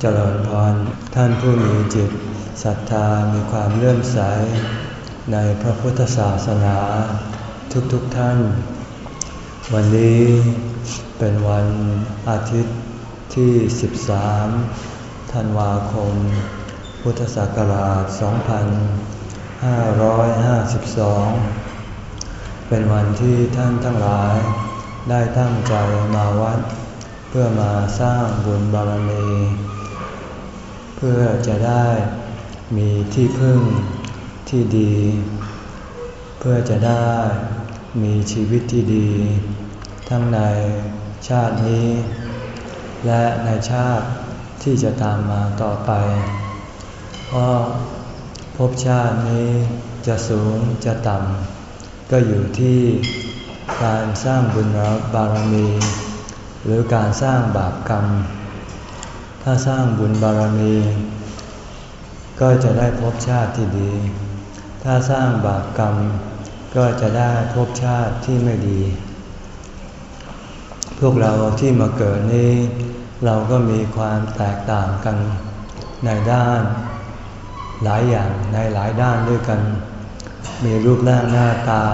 เจริญพรท่านผู้มีจิตศรัทธามีความเลื่อมใส ในพระพุทธศาสนาทุกๆทท่าน วันนี้เป็นวันอาทิตย์ที่ 13 ธันวาคม พุทธศักราช 2552 เป็นวันที่ท่านทั้งหลายได้ตั้งใจมาวัด เพื่อมาสร้างบุญบารมี เพื่อจะได้มีที่พึ่งที่ดี เพื่อจะได้มีชีวิตที่ดี ทั้งในชาตินี้ และในชาติที่จะตามมาต่อไป เพราะภพชาตินี้จะสูงจะต่ำ ก็อยู่ที่การสร้างบุญบารมี หรือการสร้างบาปกรรม ถ้าสร้างบุญบารมี ก็จะได้พบชาติที่ดี ถ้าสร้างบาปกรรม ก็จะได้พบชาติที่ไม่ดี พวกเราที่มาเกิดนี้ เราก็มีความแตกต่างกันในด้าน หลายอย่างในหลายด้านด้วยกัน มีรูปร่างหน้าตา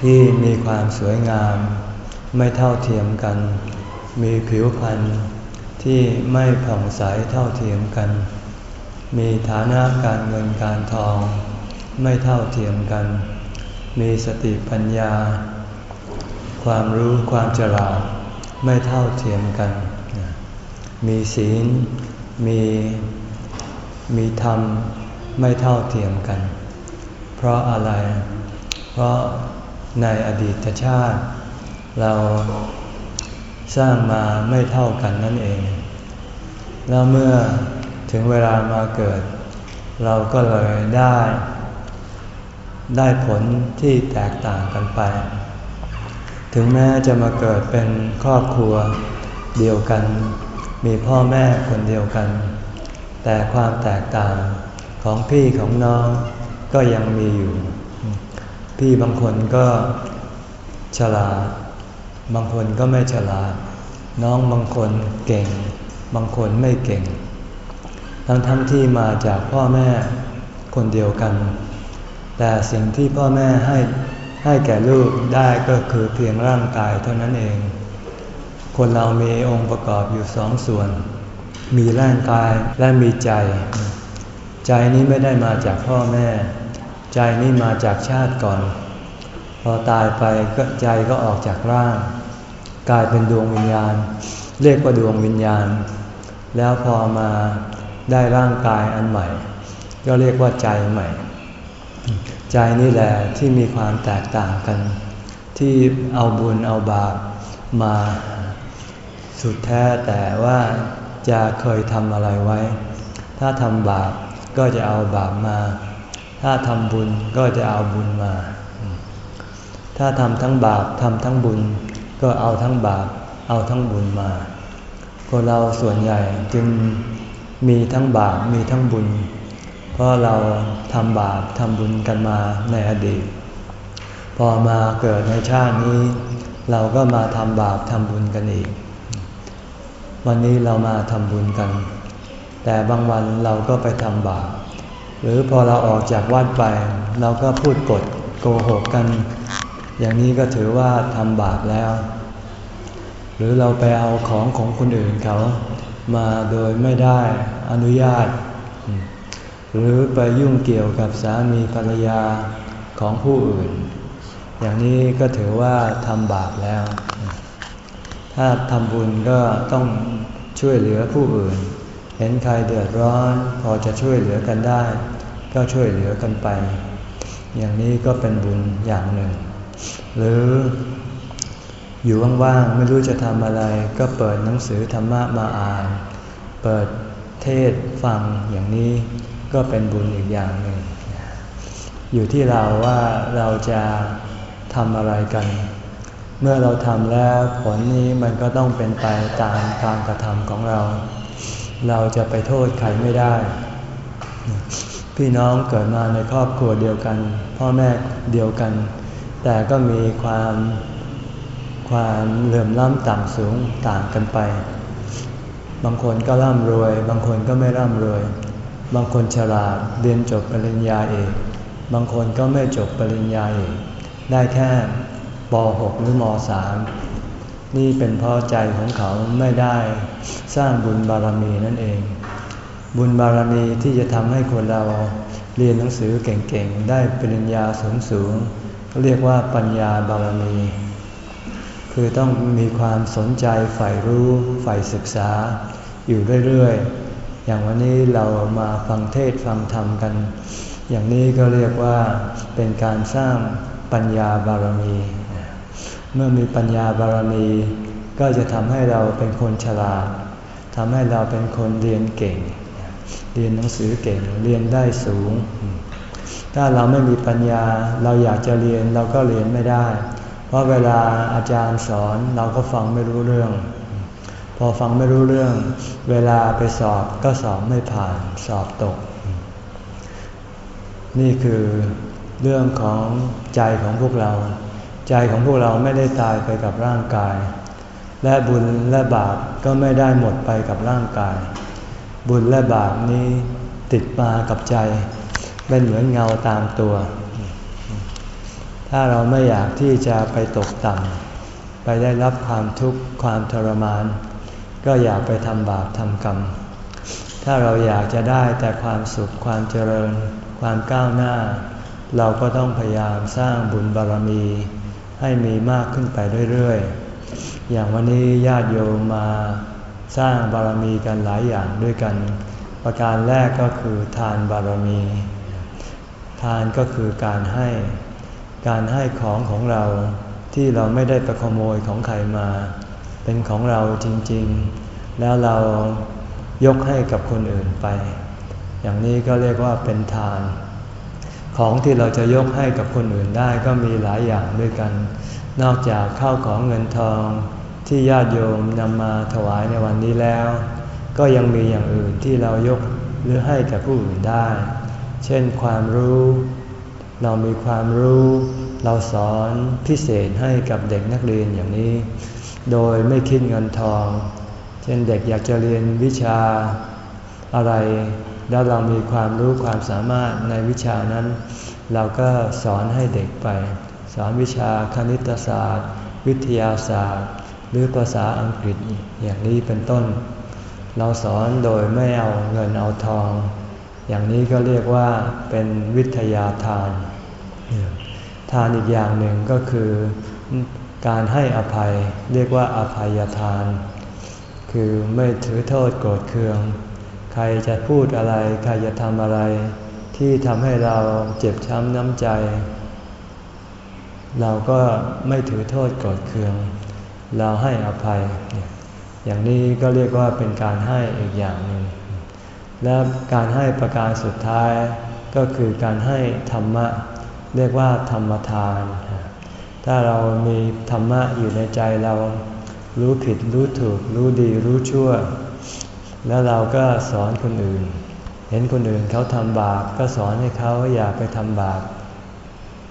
ที่มีความสวยงาม ไม่เท่าเทียมกัน มีผิวพรรณ ที่ไม่ผ่องใสเท่าเทียมกัน มีฐานะการเงินการทอง ไม่เท่าเทียมกัน มีสติปัญญา ความรู้ความฉลาดไม่เท่าเทียมกัน มีศีล มีมีธรรมไม่เท่าเทียมกัน เพราะอะไร เพราะในอดีตชาติ เรา สร้างมาไม่เท่ากันนั่นเอง แล้วเมื่อถึงเวลามาเกิด เราก็เลยได้ ได้ผลที่แตกต่างกันไป ถึงแม้จะมาเกิดเป็นครอบครัวเดียวกัน มีพ่อแม่คนเดียวกัน แต่ความแตกต่างของพี่ของน้องก็ยังมีอยู่ พี่บางคนก็ฉลาด บางคนก็ไม่ฉลาด น้องบางคนเก่ง บางคนไม่เก่ง ทั้งทั้งที่มาจากพ่อแม่คนเดียวกัน แต่สิ่งที่พ่อแม่ให้ให้แก่ลูกได้ก็คือเพียงร่างกายเท่านั้นเอง คนเรามีองค์ประกอบอยู่สองส่วน มีร่างกายและมีใจ ใจนี้ไม่ได้มาจากพ่อแม่ ใจนี้มาจากชาติก่อน พอตายไปก็ใจก็ออกจากร่าง กลายเป็นดวงวิญญาณ เรียกว่าดวงวิญญาณ แล้วพอมาได้ร่างกายอันใหม่ ก็เรียกว่าใจใหม่ ใจนี่แหละที่มีความแตกต่างกัน ที่เอาบุญเอาบาปมาสุดแท้แต่ว่าจะเคยทำอะไรไว้ ถ้าทำบาปก็จะเอาบาปมา ถ้าทำบุญก็จะเอาบุญมา ถ้าทำทั้งบาปทำทั้งบุญ ก็เอาทั้งบาปเอาทั้งบุญมา คนเราส่วนใหญ่จึงมีทั้งบาปมีทั้งบุญ เพราะเราทำบาปทำบุญกันมาในอดีต พอมาเกิดในชาตินี้ เราก็มาทำบาปทำบุญกันอีก วันนี้เรามาทำบุญกัน แต่บางวันเราก็ไปทำบาปหรือพอเราออกจากวัดไป เราก็พูดกดโกหกกัน อย่างนี้ก็ถือว่าทำบาปแล้ว หรือเราไปเอาของของคนอื่นเขามาโดยไม่ได้อนุญาต หรือไปยุ่งเกี่ยวกับสามีภรรยาของผู้อื่น อย่างนี้ก็ถือว่าทำบาปแล้ว ถ้าทำบุญก็ต้องช่วยเหลือผู้อื่น เห็นใครเดือดร้อน พอจะช่วยเหลือกันได้ ก็ช่วยเหลือกันไป อย่างนี้ก็เป็นบุญอย่างหนึ่ง หรืออยู่ว่างๆไม่รู้จะทำอะไร ก็เปิดหนังสือธรรมะมาอ่าน เปิดเทศฟังอย่างนี้ก็เป็นบุญอีกอย่างหนึ่ง อยู่ที่เราว่าเราจะทำอะไรกัน เมื่อเราทำแล้วผลนี้มันก็ต้องเป็นไปตามการกระทำของเรา เราจะไปโทษใครไม่ได้ พี่น้องเกิดมาในครอบครัวเดียวกัน พ่อแม่เดียวกัน แต่ก็มีความความเหลื่อมล้ำต่ำสูงต่างกันไป บางคนก็ร่ำรวย บางคนก็ไม่ร่ำรวย บางคนฉลาดเรียนจบปริญญาเอก บางคนก็ไม่จบปริญญาเอก ได้แค่ป .6 หรือม .3 นี่เป็นเพราะใจของเขาไม่ได้สร้างบุญบารมีนั่นเอง บุญบารมีที่จะทำให้คนเราเรียนหนังสือเก่งๆ ได้ปริญญาสูงๆ เรียกว่าปัญญาบารมี คือต้องมีความสนใจใฝ่รู้ใฝ่ศึกษาอยู่เรื่อยๆ อย่างวันนี้เรามาฟังเทศฟังธรรมกัน อย่างนี้ก็เรียกว่าเป็นการสร้างปัญญาบารมี เมื่อมีปัญญาบารมีก็จะทำให้เราเป็นคนฉลาดทำให้เราเป็นคนเรียนเก่ง เรียนหนังสือเก่ง เรียนได้สูง ถ้าเราไม่มีปัญญาเราอยากจะเรียนเราก็เรียนไม่ได้ เพราะเวลาอาจารย์สอนเราก็ฟังไม่รู้เรื่อง พอฟังไม่รู้เรื่อง เวลาไปสอบก็สอบไม่ผ่านสอบตก นี่คือเรื่องของใจของพวกเรา ใจของพวกเราไม่ได้ตายไปกับร่างกาย และบุญและบาปก็ไม่ได้หมดไปกับร่างกาย บุญและบาปนี้ติดมากับใจ เป็นเหมือนเงาตามตัว ถ้าเราไม่อยากที่จะไปตกต่ำไปได้รับความทุกข์ความทรมาน ก็อย่าไปทำบาปทำกรรม ถ้าเราอยากจะได้แต่ความสุขความเจริญ ความก้าวหน้า เราก็ต้องพยายามสร้างบุญบารมี ให้มีมากขึ้นไปเรื่อยๆ อย่างวันนี้ญาติโยมมาสร้างบารมีกันหลายอย่างด้วยกัน ประการแรกก็คือทานบารมี ทานก็คือการให้ การให้ของของเราที่เราไม่ได้ไปขโมยของใครมา เป็นของเราจริงๆ แล้วเรายกให้กับคนอื่นไป อย่างนี้ก็เรียกว่าเป็นทาน ของที่เราจะยกให้กับคนอื่นได้ก็มีหลายอย่างด้วยกัน นอกจากข้าวของเงินทองที่ญาติโยมนำมาถวายในวันนี้แล้ว ก็ยังมีอย่างอื่นที่เรายกหรือให้กับผู้อื่นได้ เช่นความรู้ เรามีความรู้ เราสอนพิเศษให้กับเด็กนักเรียนอย่างนี้ โดยไม่คิดเงินทอง เช่นเด็กอยากจะเรียนวิชาอะไร แล้วเรามีความรู้ความสามารถในวิชานั้น เราก็สอนให้เด็กไป สอนวิชาคณิตศาสตร์ วิทยาศาสตร์ หรือภาษาอังกฤษอย่างนี้เป็นต้น เราสอนโดยไม่เอาเงินเอาทอง อย่างนี้ก็เรียกว่าเป็นวิทยาทาน ทานอีกอย่างหนึ่งก็คือการให้อภัยเรียกว่าอภัยทาน คือไม่ถือโทษโกรธเคือง ใครจะพูดอะไร ใครจะทำอะไร ที่ทำให้เราเจ็บช้ำน้ำใจ เราก็ไม่ถือโทษกดเคือง เราให้อภัย อย่างนี้ก็เรียกว่าเป็นการให้อีกอย่างหนึ่ง และการให้ประการสุดท้ายก็คือการให้ธรรมะ เรียกว่าธรรมทาน ถ้าเรามีธรรมะอยู่ในใจเรารู้ผิดรู้ถูก รู้ดีรู้ชั่ว แล้วเราก็สอนคนอื่น เห็นคนอื่นเขาทำบาปก็สอนให้เขาอย่าไปทำบาป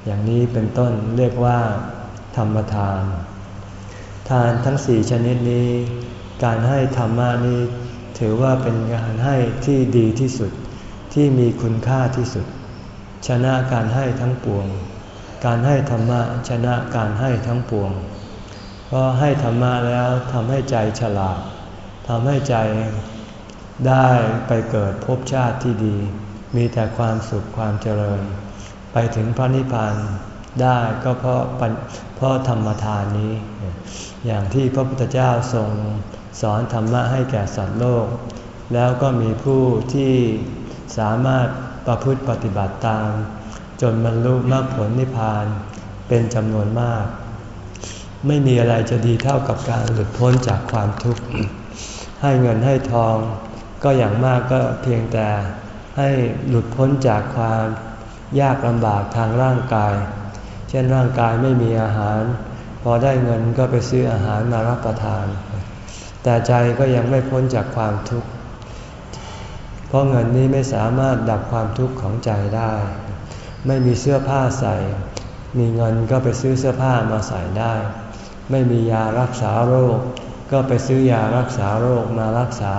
อย่างนี้เป็นต้นเรียกว่า ธรรมทาน ทานทั้งสี่ชนิดนี้ การให้ธรรมะนี้ ถือว่าเป็นการให้ที่ดีที่สุดที่มีคุณค่าที่สุด ชนะการให้ทั้งปวง การให้ธรรมะชนะการให้ทั้งปวง เพราะให้ธรรมะแล้วทำให้ใจฉลาดทำให้ใจได้ไปเกิดภพชาติที่ดี มีแต่ความสุขความเจริญ ไปถึงพระนิพพานได้ก็เพราะเพราะธรรมทานนี้ อย่างที่พระพุทธเจ้าทรง สอนธรรมะให้แก่สัตว์โลก แล้วก็มีผู้ที่สามารถประพฤติปฏิบัติตาม จนบรรลุมรรคผลนิพพานเป็นจำนวนมาก ไม่มีอะไรจะดีเท่ากับการหลุดพ้นจากความทุกข์ ให้เงินให้ทอง ก็อย่างมากก็เพียงแต่ให้หลุดพ้นจากความยากลำบากทางร่างกาย เช่นร่างกายไม่มีอาหาร พอได้เงินก็ไปซื้ออาหารมารับประทาน แต่ใจก็ยังไม่พ้นจากความทุกข์ เพราะเงินนี้ไม่สามารถดับความทุกข์ของใจได้ ไม่มีเสื้อผ้าใส่ มีเงินก็ไปซื้อเสื้อผ้ามาใส่ได้ ไม่มียารักษาโรค ก็ไปซื้อยารักษาโรคมารักษา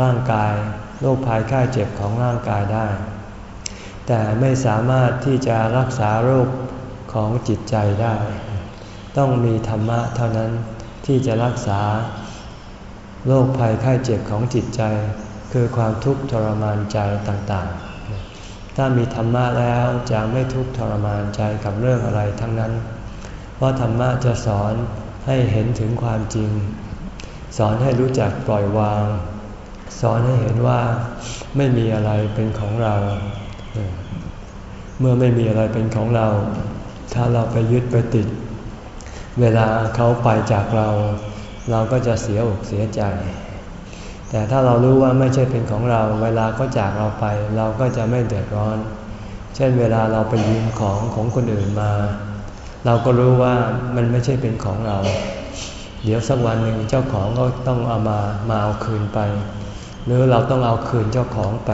ร่างกายโรคภัยไข้เจ็บของร่างกายได้ แต่ไม่สามารถที่จะรักษาโรคของจิตใจได้ ต้องมีธรรมะเท่านั้นที่จะรักษา โรคภัยไข้เจ็บของจิตใจ คือความทุกข์ทรมานใจต่างๆ ถ้ามีธรรมะแล้วจะไม่ทุกข์ทรมานใจกับเรื่องอะไรทั้งนั้น เพราะธรรมะจะสอนให้เห็นถึงความจริง สอนให้รู้จักปล่อยวาง สอนให้เห็นว่าไม่มีอะไรเป็นของเรา เมื่อไม่มีอะไรเป็นของเรา ถ้าเราไปยึดไปติด เวลาเขาไปจากเรา เราก็จะเสียอกเสียใจ แต่ถ้าเรารู้ว่าไม่ใช่เป็นของเรา เวลาเขาจากเราไป เราก็จะไม่เดือดร้อน เช่นเวลาเราไปยืมของของคนอื่นมา เราก็รู้ว่ามันไม่ใช่เป็นของเรา เดี๋ยวสักวันหนึ่งเจ้าของก็ต้องเอามามาเอาคืนไป หรือเราต้องเอาคืนเจ้าของไป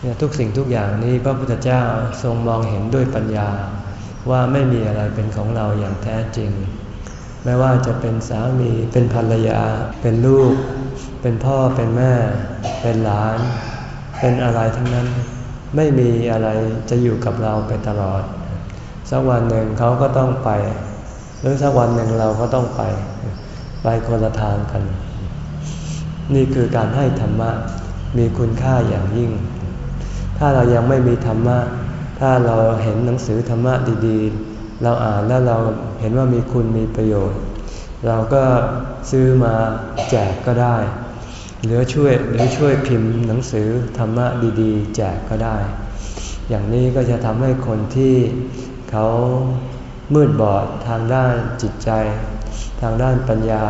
เนี่ยทุกสิ่งทุกอย่างนี้พระพุทธเจ้าทรงมองเห็นด้วยปัญญาว่าไม่มีอะไรเป็นของเราอย่างแท้จริง ไม่ว่าจะเป็นสามี เป็นภรรยา เป็นลูก เป็นพ่อ เป็นแม่ เป็นหลาน เป็นอะไรทั้งนั้น ไม่มีอะไรจะอยู่กับเราไปตลอด สักวันหนึ่งเขาก็ต้องไป หรือสักวันหนึ่งเราก็ต้องไป ไปคนละทางกัน นี่คือการให้ธรรมะ มีคุณค่าอย่างยิ่ง ถ้าเรายังไม่มีธรรมะ ถ้าเราเห็นหนังสือธรรมะดีๆ เราอ่านแล้วเราเห็นว่ามีคุณมีประโยชน์ เราก็ซื้อมาแจกก็ได้ หรือช่วยหรือช่วยพิมพ์หนังสือธรรมะดีๆ แจกก็ได้ อย่างนี้ก็จะทำให้คนที่เขามืดบอดทางด้านจิตใจ ทางด้านปัญญา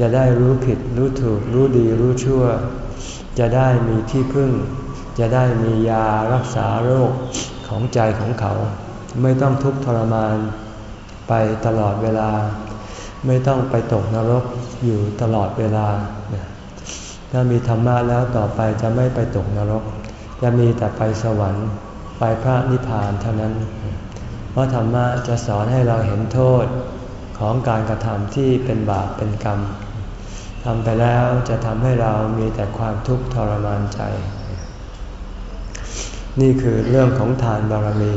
จะได้รู้ผิดรู้ถูกรู้ดีรู้ชั่ว จะได้มีที่พึ่ง จะได้มียารักษาโรคของใจของเขา ไม่ต้องทุกข์ทรมานไปตลอดเวลา ไม่ต้องไปตกนรกอยู่ตลอดเวลา ถ้ามีธรรมะแล้วต่อไปจะไม่ไปตกนรก จะมีแต่ไปสวรรค์ไปพระนิพพานเท่านั้น เพราะธรรมะจะสอนให้เราเห็นโทษของการกระทำที่เป็นบาปเป็นกรรมทำไปแล้วจะทำให้เรามีแต่ความทุกข์ทรมานใจ นี่คือเรื่องของทานบารมี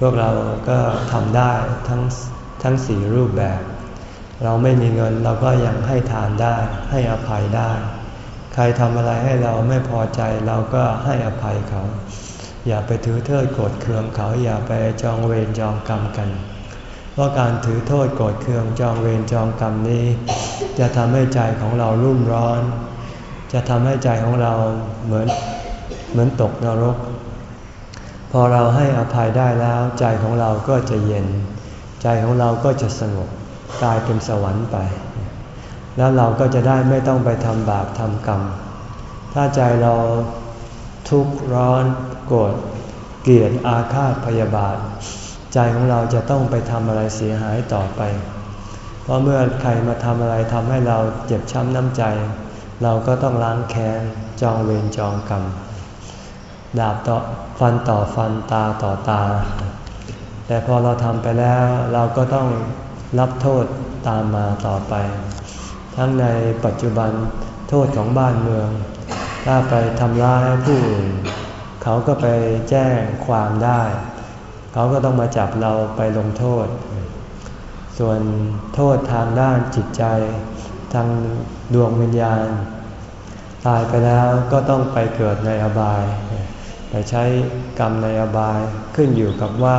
พวกเราก็ทำได้ทั้งทั้งสี่รูปแบบ เราไม่มีเงินเราก็ยังให้ทานได้ ให้อภัยได้ ใครทำอะไรให้เราไม่พอใจเราก็ให้อภัยเขา อย่าไปถือโทษโกรธเคืองเขาอย่าไปจองเวรจองกรรมกัน เพราะการถือโทษโกรธเคืองจองเวรจองกรรมนี้ จะทำให้ใจของเรารุ่มร้อน จะทำให้ใจของเราเหมือนเหมือนตกนรก พอเราให้อภัยได้แล้วใจของเราก็จะเย็น ใจของเราก็จะสงบกลายเป็นสวรรค์ไป แล้วเราก็จะได้ไม่ต้องไปทำบาปทำกรรม ถ้าใจเราทุกข์ร้อนโกรธเกลียดอาฆาตพยาบาท ใจของเราจะต้องไปทำอะไรเสียหายต่อไป เพราะเมื่อใครมาทำอะไรทำให้เราเจ็บช้ำน้ำใจ เราก็ต้องล้างแค้นจองเวรจองกรรม ดาบต่อฟันต่อฟันตาต่อตา แต่พอเราทำไปแล้วเราก็ต้องรับโทษตามมาต่อไป ทั้งในปัจจุบันโทษของบ้านเมือง ถ้าไปทำร้ายผู้อื่นเขาก็ไปแจ้งความได้ เขาก็ต้องมาจับเราไปลงโทษ ส่วนโทษทางด้านจิตใจ ทางดวงวิญญาณ ตายไปแล้วก็ต้องไปเกิดในอบาย ไปใช้กรรมในอบายขึ้นอยู่กับว่า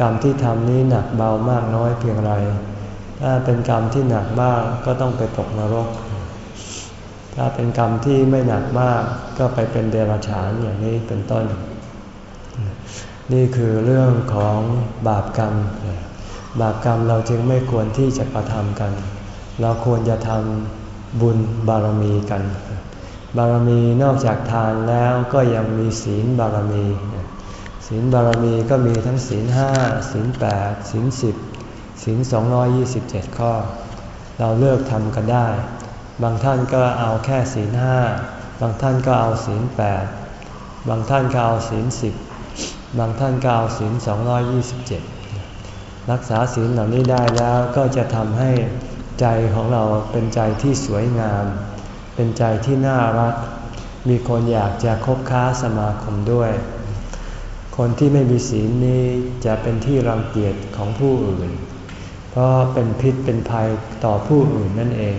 กรรมที่ทำนี้หนักเบามากน้อยเพียงไร ถ้าเป็นกรรมที่หนักมากก็ต้องไปตกนรก ถ้าเป็นกรรมที่ไม่หนักมากก็ไปเป็นเดรัจฉานอย่างนี้เป็นต้น นี่คือเรื่องของบาปกรรม บาปกรรมเราจึงไม่ควรที่จะกระทำกัน เราควรจะทำบุญบารมีกัน บารมีนอกจากทานแล้วก็ยังมีศีลบารมี ศีลบารมีก็มีทั้งศีลห้าศีลแปดศีลสิบศีลสองร้อยยี่สิบเจ็ดข้อ เราเลือกทำกันได้ บางท่านก็เอาแค่ศีลห้าบางท่านก็เอาศีลแปดบางท่านก็เอาศีลสิบบางท่านก็เอาศีลสองร้อยยี่สิบเจ็ดรักษาศีลเหล่านี้ได้แล้วก็จะทำให้ใจของเราเป็นใจที่สวยงาม เป็นใจที่น่ารัก มีคนอยากจะคบค้าสมาคมด้วย คนที่ไม่มีศีลนี้จะเป็นที่รังเกียจของผู้อื่น เพราะเป็นพิษเป็นภัยต่อผู้อื่นนั่นเอง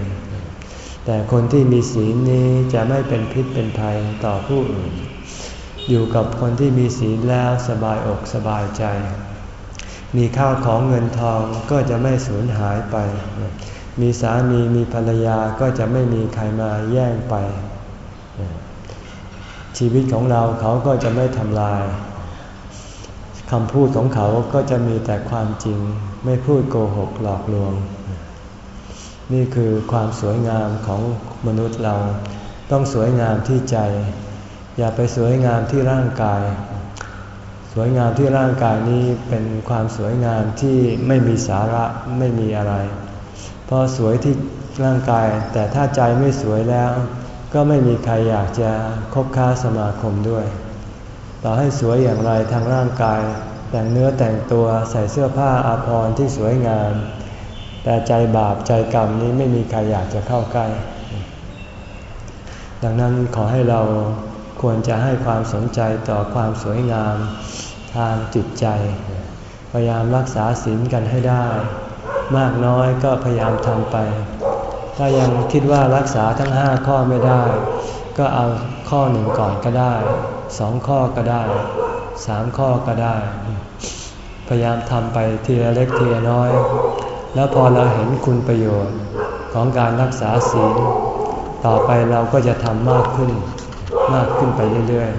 แต่คนที่มีศีลนี้จะไม่เป็นพิษเป็นภัยต่อผู้อื่น อยู่กับคนที่มีศีลแล้วสบายอกสบายใจ มีข้าวของเงินทองก็จะไม่สูญหายไป มีสามีมีภรรยาก็จะไม่มีใครมาแย่งไป ชีวิตของเราเขาก็จะไม่ทำลายคำพูดของเขาก็จะมีแต่ความจริงไม่พูดโกหกหลอกลวง นี่คือความสวยงามของมนุษย์เราต้องสวยงามที่ใจ อย่าไปสวยงามที่ร่างกาย สวยงามที่ร่างกายนี้เป็นความสวยงามที่ไม่มีสาระไม่มีอะไร พอสวยที่ร่างกาย แต่ถ้าใจไม่สวยแล้ว ก็ไม่มีใครอยากจะคบค้าสมาคมด้วย ต่อให้สวยอย่างไรทางร่างกาย แต่งเนื้อแต่งตัวใส่เสื้อผ้าอาภรณ์ที่สวยงาม แต่ใจบาปใจกรรมนี้ไม่มีใครอยากจะเข้าใกล้ ดังนั้นขอให้เราควรจะให้ความสนใจต่อความสวยงามทางจิตใจ พยายามรักษาศีลกันให้ได้ มากน้อยก็พยายามทำไป ถ้ายังคิดว่ารักษาทั้งห้าข้อไม่ได้ ก็เอาข้อหนึ่งก่อนก็ได้สองข้อก็ได้สามข้อก็ได้ พยายามทำไปทีละเล็กทีละน้อย แล้วพอเราเห็นคุณประโยชน์ของการรักษาศีล ต่อไปเราก็จะทำมากขึ้น มากขึ้นไปเรื่อย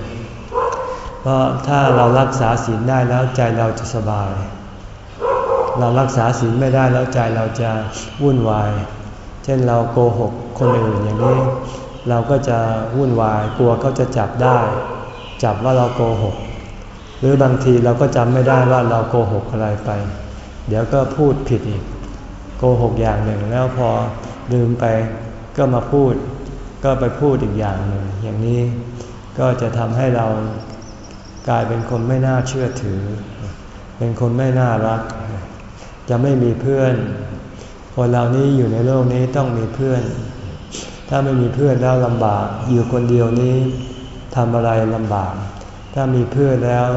ๆ เพราะถ้าเรารักษาศีลได้แล้วใจเราจะสบาย เรารักษาศีลไม่ได้แล้วใจเราจะวุ่นวาย เช่นเราโกหกคนอื่นอย่างนี้ เราก็จะวุ่นวายกลัวเขาจะจับได้ จับว่าเราโกหก หรือบางทีเราก็จำไม่ได้ว่าเราโกหกอะไรไป เดี๋ยวก็พูดผิดอีก โกหกอย่างหนึ่งแล้วพอลืมไปก็มาพูด ก็ไปพูดอีกอย่างหนึ่งอย่างนี้ก็จะทำให้เรากลายเป็นคนไม่น่าเชื่อถือ เป็นคนไม่น่ารัก จะไม่มีเพื่อน คนเหล่านี้อยู่ในโลกนี้ต้องมีเพื่อน ถ้าไม่มีเพื่อนแล้วลำบาก อยู่คนเดียวนี้ทำอะไรลำบาก ถ้ามีเพื่อนแล้ว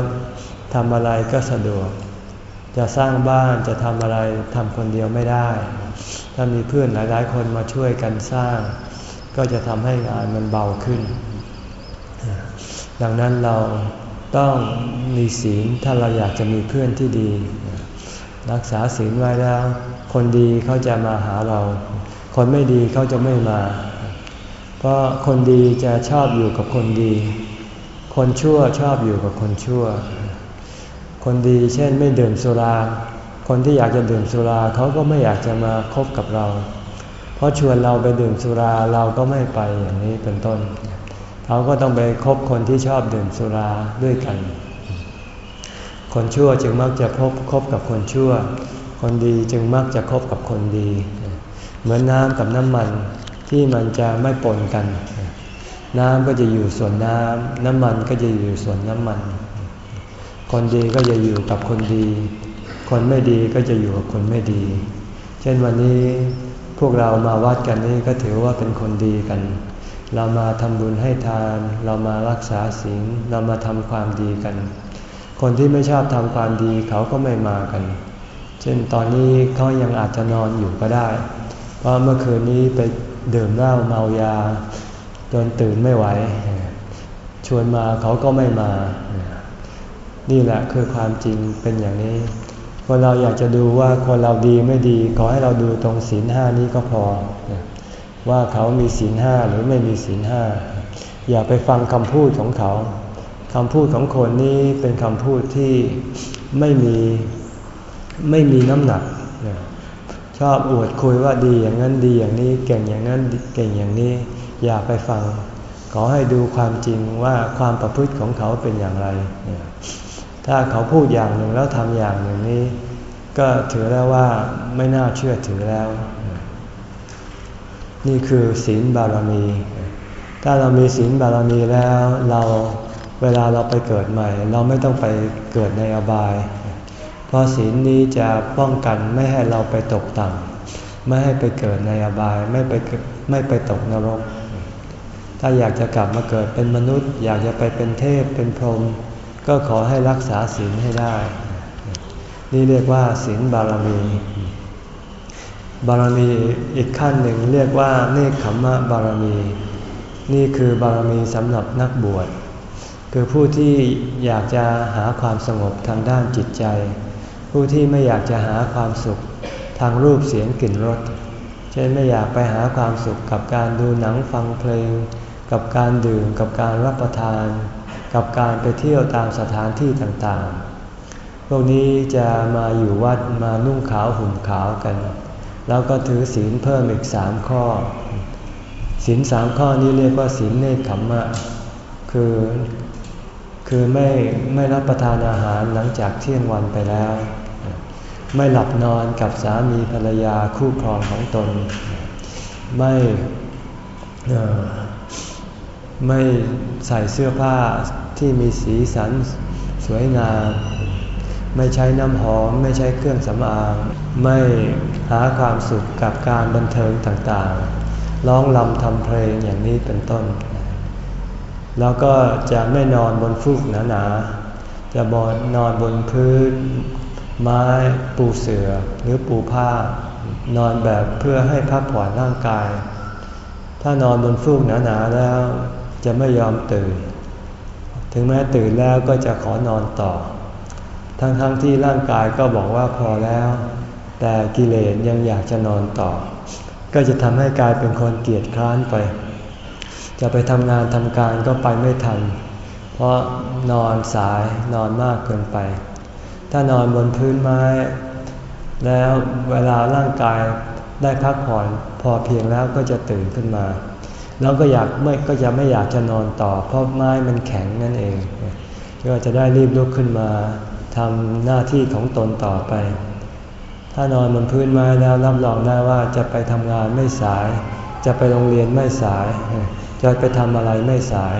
ทำอะไรก็สะดวก จะสร้างบ้านจะทำอะไรทำคนเดียวไม่ได้ ถ้ามีเพื่อนหลายๆ คนมาช่วยกันสร้าง ก็จะทำให้งานมันเบาขึ้น ดังนั้นเราต้องมีศีลถ้าเราอยากจะมีเพื่อนที่ดี รักษาศีลไว้แล้ว คนดีเขาจะมาหาเรา คนไม่ดีเขาจะไม่มา เพราะคนดีจะชอบอยู่กับคนดี คนชั่วชอบอยู่กับคนชั่ว คนดีเช่นไม่ดื่มสุรา คนที่อยากจะดื่มสุราเขาก็ไม่อยากจะมาคบกับเรา เพราะชวนเราไปดื่มสุราเราก็ไม่ไปอย่างนี้เป็นต้น เขาก็ต้องไปคบคนที่ชอบดื่มสุราด้วยกัน คนชั่วจึงมักจะพบคบกับคนชั่ว คนดีจึงมักจะคบกับคนดี เหมือนน้ำกับน้ำมันที่มันจะไม่ปนกัน น้ำก็จะอยู่ส่วนน้ำ น้ำมันก็จะอยู่ส่วนน้ำมัน คนดีก็จะอยู่กับคนดี คนไม่ดีก็จะอยู่กับคนไม่ดี เช่นวันนี้พวกเรามาวัดกันนี่ก็ถือว่าเป็นคนดีกัน เรามาทำบุญให้ทาน เรามารักษาศีล เรามาทำความดีกัน คนที่ไม่ชอบทำความดีเขาก็ไม่มากัน เช่นตอนนี้เขายังอาจจะนอนอยู่ก็ได้ เพราะเมื่อคืนนี้ไปดื่มเหล้าเมายา จนตื่นไม่ไหว ชวนมาเขาก็ไม่มา นี่แหละคือความจริงเป็นอย่างนี้คนเราอยากจะดูว่าคนเราดีไม่ดี ขอให้เราดูตรงศีลห้านี้ก็พอ ว่าเขามีศีลห้าหรือไม่มีศีลห้าอย่าไปฟังคำพูดของเขา คำพูดของคนนี้เป็นคำพูดที่ไม่มีไม่มีน้ำหนัก ชอบอวดคุยว่าดีอย่างนั้นดีอย่างนี้เก่งอย่างนั้นเก่งอย่างนี้ อย่าไปฟัง ขอให้ดูความจริงว่าความประพฤติของเขาเป็นอย่างไร ถ้าเขาพูดอย่างหนึ่งแล้วทำอย่างหนึ่งนี้ ก็ถือแล้วว่าไม่น่าเชื่อถือแล้ว นี่คือศีลบารมี ถ้าเรามีศีลบารมีแล้วเรา เวลาเราไปเกิดใหม่ เราไม่ต้องไปเกิดในอบาย เพราะศีลนี้จะป้องกันไม่ให้เราไปตกต่ำไม่ให้ไปเกิดในอบายไม่ไปไม่ไปตกนรก ถ้าอยากจะกลับมาเกิดเป็นมนุษย์ อยากจะไปเป็นเทพเป็นพรหมก็ขอให้รักษาศีลให้ได้ นี่เรียกว่าศีลบารมี บารมีอีกขั้นหนึ่งเรียกว่าเนคขมะบารมี นี่คือบารมีสำหรับนักบวช คือผู้ที่อยากจะหาความสงบทางด้านจิตใจ ผู้ที่ไม่อยากจะหาความสุขทางรูปเสียงกลิ่นรสเช่นไม่อยากไปหาความสุขกับการดูหนังฟังเพลง กับการดื่มกับการรับประทาน กับการไปเที่ยวตามสถานที่ต่างๆ พวกนี้จะมาอยู่วัดมานุ่งขาวห่มขาวกัน แล้วก็ถือศีลเพิ่มอีกสามข้อศีลสามข้อนี้เรียกว่าศีลเนคขมมะ คือ คือไม่ไม่รับประทานอาหารหลังจากเที่ยงวันไปแล้ว ไม่หลับนอนกับสามีภรรยาคู่ครองของตน ไม่ไม่ใส่เสื้อผ้าที่มีสีสันสวยงามไม่ใช้น้ำหอม ไม่ใช้เครื่องสำอาง ไม่หาความสุขกับการบันเทิงต่างๆ ร้องลำทำเพลงอย่างนี้เป็นต้น แล้วก็จะไม่นอนบนฟูกหนาๆ จะบอนนอนบนพื้น ไม้ปูเสือ่อหรือปูผ้า นอนแบบเพื่อให้พักผ่อนร่างกาย ถ้านอนบนฟูกหนาๆแล้วจะไม่ยอมตื่น ถึงแม้ตื่นแล้วก็จะขอนอนต่อ ทั้งๆทที่ร่างกายก็บอกว่าพอแล้ว แต่กิเลสยังอยากจะนอนต่อ ก็จะทำให้กลายเป็นคนเกียจคร้านไป จะไปทำงานทำการก็ไปไม่ทัน เพราะนอนสายนอนมากเกินไป ถ้านอนบนพื้นไม้ แล้วเวลาร่างกายได้พักผ่อนพอเพียงแล้วก็จะตื่นขึ้นมา แล้วก็อยากไม่ก็จะไม่อยากจะนอนต่อ เพราะไม้มันแข็งนั่นเอง ก็จะได้รีบลุกขึ้นมาทำหน้าที่ของตนต่อไป ถ้านอนบนพื้นไม้แล้วรับรองได้ว่าจะไปทำงานไม่สาย จะไปโรงเรียนไม่สาย จะไปทำอะไรไม่สาย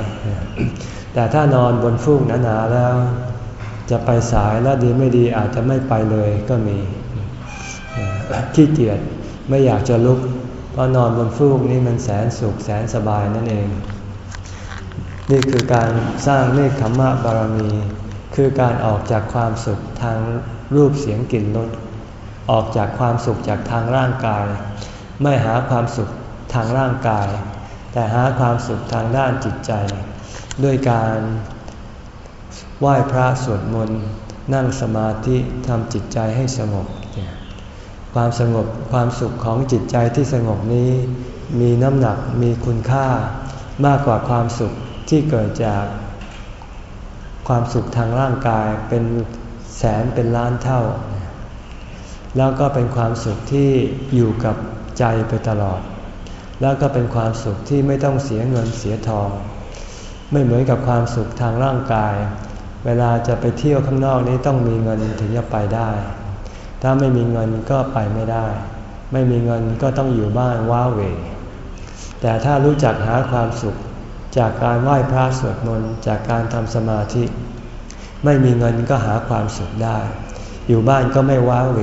แต่ถ้านอนบนฟูกหนาๆแล้ว จะไปสายแล้วดีไม่ดีอาจจะไม่ไปเลยก็มีขี้เกียจไม่อยากจะลุก เพราะนอนบนฟูกนี่มันแสนสุขแสนสบายนั่นเอง นี่คือการสร้างเนคขมมะบารมี คือการออกจากความสุขทางรูปเสียงกลิ่นรสออกจากความสุขจากทางร่างกาย ไม่หาความสุขทางร่างกาย แต่หาความสุขทางด้านจิตใจ ด้วยการไหว้พระสวดมนต์นั่งสมาธิทำจิตใจให้สงบ ความสงบความสุขของจิตใจที่สงบนี้ มีน้ำหนักมีคุณค่ามากกว่าความสุขที่เกิดจาก ความสุขทางร่างกายเป็นแสนเป็นล้านเท่า แล้วก็เป็นความสุขที่อยู่กับใจไปตลอด แล้วก็เป็นความสุขที่ไม่ต้องเสียเงินเสียทอง ไม่เหมือนกับความสุขทางร่างกาย เวลาจะไปเที่ยวข้างนอกนี้ต้องมีเงินถึงจะไปได้ ถ้าไม่มีเงินก็ไปไม่ได้ ไม่มีเงินก็ต้องอยู่บ้านว้าเหวแต่ถ้ารู้จักหาความสุขจากการไหว้พระสวดมนต์จากการทำสมาธิ ไม่มีเงินก็หาความสุขได้ อยู่บ้านก็ไม่ว้าเหว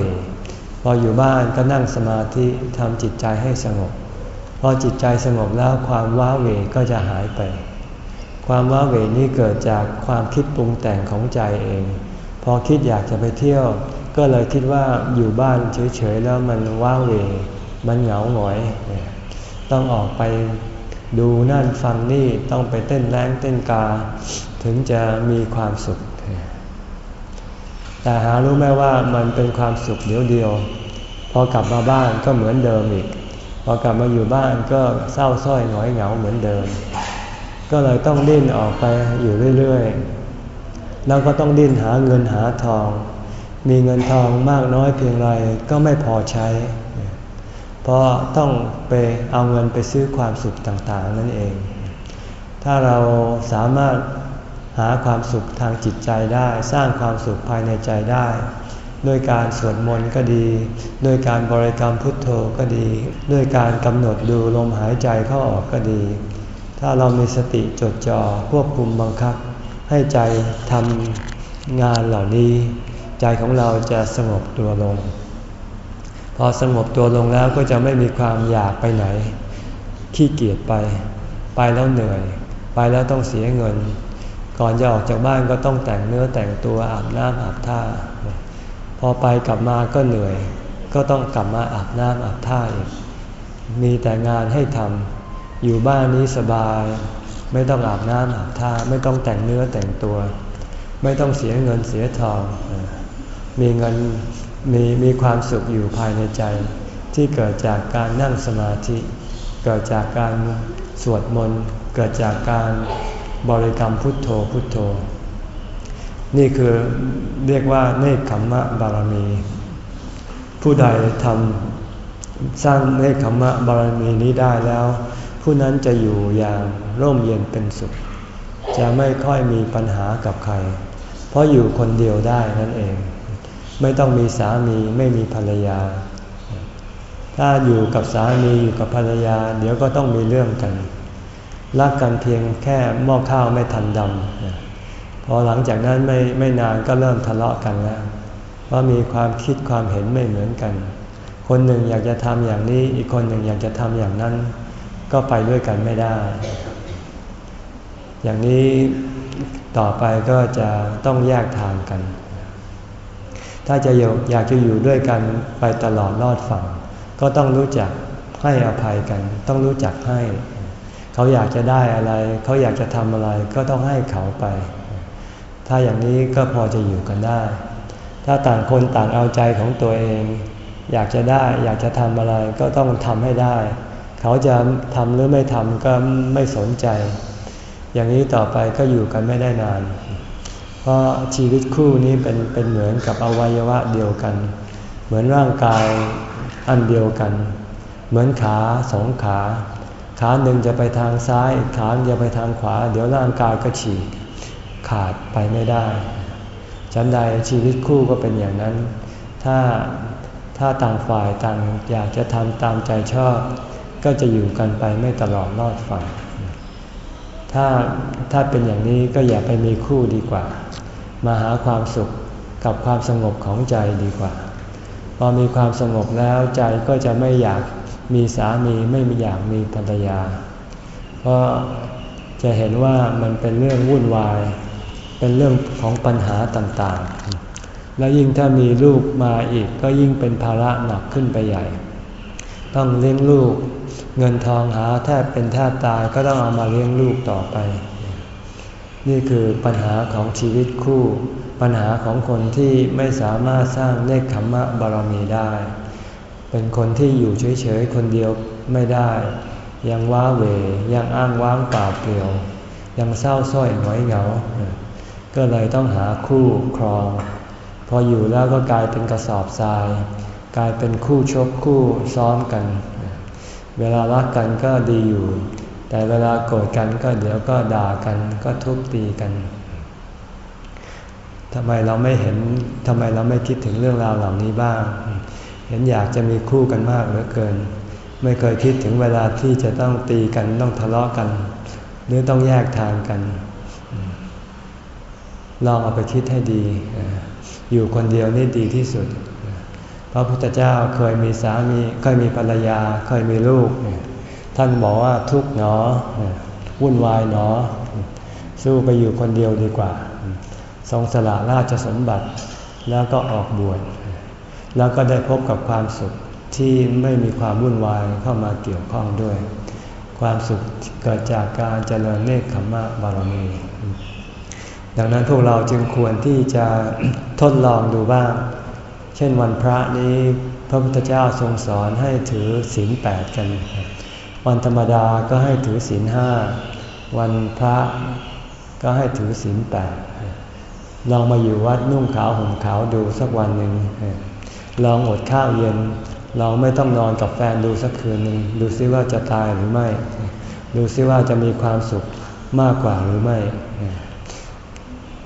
พออยู่บ้านก็นั่งสมาธิทำจิตใจให้สงบ พอจิตใจสงบแล้วความว้าเหวก็จะหายไป ความว้าเหวนี้เกิดจากความคิดปรุงแต่งของใจเอง พอคิดอยากจะไปเที่ยว ก็เลยคิดว่าอยู่บ้านเฉยๆแล้วมันว้าเหวมันเหงาหงอย ต้องออกไปดูนั่นฟังนี่ต้องไปเต้นแรงเต้นกา ถึงจะมีความสุข แต่หารู้ไหมว่ามันเป็นความสุขเดียวเดียว พอกลับมาบ้านก็เหมือนเดิมอีก พอกลับมาอยู่บ้านก็เศร้าส้อยหงอยเหงาเหมือนเดิม ก็เลยต้องดิ้นออกไปอยู่เรื่อยๆ แล้วก็ต้องดิ้นหาเงินหาทอง มีเงินทองมากน้อยเพียงไรก็ไม่พอใช้ เพราะต้องไปเอาเงินไปซื้อความสุขต่างๆนั่นเอง ถ้าเราสามารถหาความสุขทางจิตใจได้ สร้างความสุขภายในใจได้ ด้วยการสวดมนต์ก็ดี ด้วยการบริกรรมพุทโธก็ดี ด้วยการกำหนดดูลมหายใจเข้าออกก็ดี ถ้าเรามีสติจดจ่อควบคุมบังคับ ให้ใจทำงานเหล่านี้ ใจของเราจะสงบตัวลง พอสงบตัวลงแล้วก็จะไม่มีความอยากไปไหน ขี้เกียจไป ไปแล้วเหนื่อย ไปแล้วต้องเสียเงิน ก่อนจะออกจากบ้านก็ต้องแต่งเนื้อแต่งตัวอาบน้ำอาบท่า อไปกลับมาก็เหนื่อย ก็ต้องกลับมาอาบน้ำอาบท่าอีกมีแต่งานให้ทำอยู่บ้านนี้สบาย ไม่ต้องอาบน้ำอาบท่าไม่ต้องแต่งเนื้อแต่งตัว ไม่ต้องเสียเงินเสียทอง มีเงินมีมีความสุขอยู่ภายในใจ ที่เกิดจากการนั่งสมาธิ เกิดจากการสวดมนต์ เกิดจากการบริกรรมพุทโธพุทโธ นี่คือเรียกว่าเนคขมมะบารมี ผู้ใดทำสร้างเนคขมมะบารมีนี้ได้แล้ว ผู้นั้นจะอยู่อย่างร่มเย็นเป็นสุข จะไม่ค่อยมีปัญหากับใคร เพราะอยู่คนเดียวได้นั่นเอง ไม่ต้องมีสามีไม่มีภรรยา ถ้าอยู่กับสามีอยู่กับภรรยา เดี๋ยวก็ต้องมีเรื่องกัน รักกันเพียงแค่หม้อข้าวไม่ทันดำ พอหลังจากนั้นไม่ไม่นานก็เริ่มทะเลาะกันแล้วเพราะมีความคิดความเห็นไม่เหมือนกัน คนหนึ่งอยากจะทำอย่างนี้อีกคนหนึ่งอยากจะทำอย่างนั้น ก็ไปด้วยกันไม่ได้ อย่างนี้ต่อไปก็จะต้องแยกทางกัน ถ้าจะอยากจะอยู่ด้วยกันไปตลอดรอดฝั่ง ก็ต้องรู้จักให้อภัยกัน ต้องรู้จักให้ เขาอยากจะได้อะไร เขาอยากจะทำอะไรก็ต้องให้เขาไป ถ้าอย่างนี้ก็พอจะอยู่กันได้ ถ้าต่างคนต่างเอาใจของตัวเอง อยากจะได้อยากจะทำอะไรก็ต้องทำให้ได้ เขาจะทำหรือไม่ทำก็ไม่สนใจ อย่างนี้ต่อไปก็อยู่กันไม่ได้นาน เพราะชีวิตคู่นี้เป็นเป็นเหมือนกับอวัยวะเดียวกัน เหมือนร่างกายอันเดียวกัน เหมือนขาสองขา ขาหนึ่งจะไปทางซ้าย ขาจะไปทางขวา เดี๋ยวร่างกายก็ฉีก ขาดไปไม่ได้ฉันใดชีวิตคู่ก็เป็นอย่างนั้น ถ้าถ้าต่างฝ่ายต่างอยากจะทำตามใจชอบ ก็จะอยู่กันไปไม่ตลอดรอดฝั่งถ้าถ้าเป็นอย่างนี้ก็อย่าไปมีคู่ดีกว่า มาหาความสุขกับความสงบของใจดีกว่า พอมีความสงบแล้วใจก็จะไม่อยากมีสามีไม่อยากมีภรรยา เพราะจะเห็นว่ามันเป็นเรื่องวุ่นวาย เป็นเรื่องของปัญหาต่างๆ แล้วยิ่งถ้ามีลูกมาอีกก็ยิ่งเป็นภาระหนักขึ้นไปใหญ่ ต้องเลี้ยงลูก เงินทองหาแทบเป็นแทบตายก็ต้องเอามาเลี้ยงลูกต่อไป นี่คือปัญหาของชีวิตคู่ ปัญหาของคนที่ไม่สามารถสร้างเนคขมมะบารมีได้ เป็นคนที่อยู่เฉยๆคนเดียวไม่ได้ยังว้าเหวยังอ้างว้างเปล่าเปลี่ยว ยังเศร้าส้อยหงอยเหงา ก็เลยต้องหาคู่ครอง พออยู่แล้วก็กลายเป็นกระสอบทราย กลายเป็นคู่ชกคู่ซ้อมกัน เวลารักกันก็ดีอยู่ แต่เวลาโกรธกันก็เดี๋ยวก็ด่ากันก็ทุบตีกันทำไมเราไม่เห็นทำไมเราไม่คิดถึงเรื่องราวเหล่านี้บ้าง เห็นอยากจะมีคู่กันมากเหลือเกิน ไม่เคยคิดถึงเวลาที่จะต้องตีกันต้องทะเลาะกัน หรือต้องแยกทางกัน ลองเอาไปคิดให้ดี อยู่คนเดียวนี่ดีที่สุด พระพุทธเจ้าเคยมีสามี เคยมีภรรยา เคยมีลูก ท่านบอกว่าทุกหนอ วุ่นวายหนอ สู้ไปอยู่คนเดียวดีกว่า ทรงสละราชสมบัติแล้วก็ออกบวช แล้วก็ได้พบกับความสุขที่ไม่มีความวุ่นวายเข้ามาเกี่ยวข้องด้วย ความสุขเกิดจากการเจริญเนคขมะบารมี ดังนั้นพวกเราจึงควรที่จะทดลองดูบ้าง เช่นวันพระนี้พระพุทธเจ้าทรงสอนให้ถือศีลแปดกัน วันธรรมดาก็ให้ถือศีลห้า วันพระก็ให้ถือศีลแปดลองมาอยู่วัดนุ่งขาวห่มขาวดูสักวันหนึ่ง ลองอดข้าวเย็น ลองไม่ต้องนอนกับแฟนดูสักคืนหนึ่ง ดูซิว่าจะตายหรือไม่ ดูซิว่าจะมีความสุขมากกว่าหรือไม่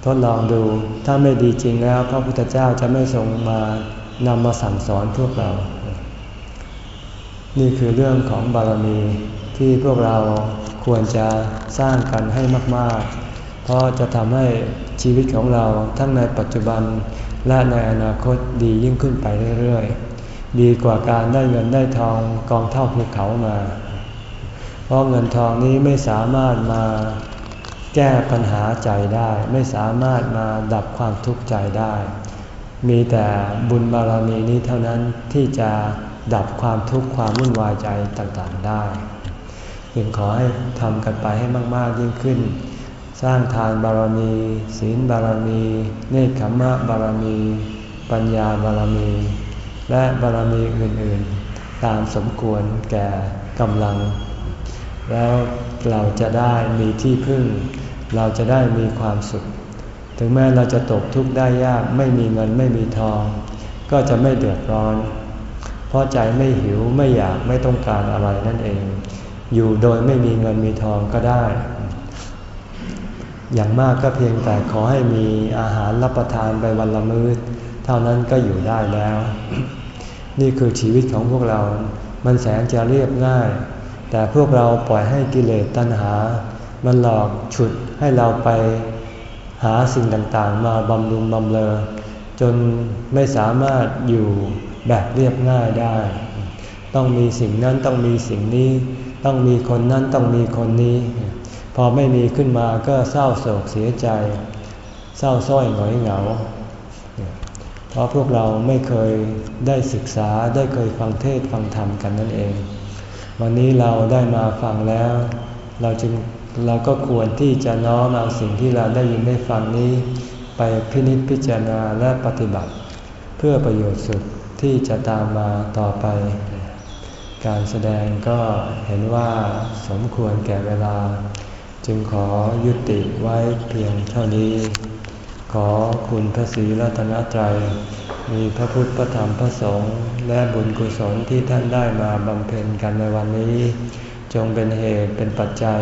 ทดลองดูถ้าไม่ดีจริงแล้วพระพุทธเจ้าจะไม่ทรงมานำมาสั่งสอนพวกเรา นี่คือเรื่องของบารมีที่พวกเราควรจะสร้างกันให้มาก ๆ เพราะจะทำให้ชีวิตของเราทั้งในปัจจุบันและในอนาคตดียิ่งขึ้นไปเรื่อย ๆ ดีกว่าการได้เงินได้ทองกองเท่าภูเขามา เพราะเงินทองนี้ไม่สามารถมา แก้ปัญหาใจได้ ไม่สามารถมาดับความทุกข์ใจได้ มีแต่บุญบารมีนี้เท่านั้นที่จะดับความทุกข์ความวุ่นวายใจต่างๆได้จึงขอให้ทำกันไปให้มากๆยิ่งขึ้น สร้างทานบารมี ศีลบารมี เนคขมะบารมี ปัญญาบารมี และบารมีอื่นๆ ตามสมควรแก่กำลัง แล้วเราจะได้มีที่พึ่ง เราจะได้มีความสุข ถึงแม้เราจะตกทุกข์ได้ยากไม่มีเงินไม่มีทอง ก็จะไม่เดือดร้อน เพราะใจไม่หิวไม่อยากไม่ต้องการอะไรนั่นเอง อยู่โดยไม่มีเงินมีทองก็ได้ อย่างมากก็เพียงแต่ขอให้มีอาหารรับประทานไปวันละมือ้อเท่านั้นก็อยู่ได้แล้ว นี่คือชีวิตของพวกเรา มันแสนจะเรียบง่าย แต่พวกเราปล่อยให้กิเลสตัณหา มันหลอกฉุด ให้เราไปหาสิ่งต่างๆ มาบำรุงบำเรอจนไม่สามารถอยู่แบบเรียบง่ายได้ ต้องมีสิ่งนั้นต้องมีสิ่งนี้ ต้องมีคนนั้นต้องมีคนนี้ พอไม่มีขึ้นมาก็เศร้าโศกเสียใจ เศร้าส้อยหงอยเหงา เพราะพวกเราไม่เคยได้ศึกษาได้เคยฟังเทศฟังธรรมกันนั่นเอง วันนี้เราได้มาฟังแล้ว เราจึง เราก็ควรที่จะน้อมเอาสิ่งที่เราได้ยินได้ฟังนี้ ไปพินิจพิจารณาและปฏิบัติ เพื่อประโยชน์สุดที่จะตามมาต่อไป การแสดงก็เห็นว่าสมควรแก่เวลา จึงขอยุติไว้เพียงเท่านี้ ขอคุณพระศรีรัตนตรัย มีพระพุทธพระธรรมพระสงฆ์และบุญกุศลที่ท่านได้มาบำเพ็ญกันในวันนี้ จงเป็นเหตุเป็นปัจจัย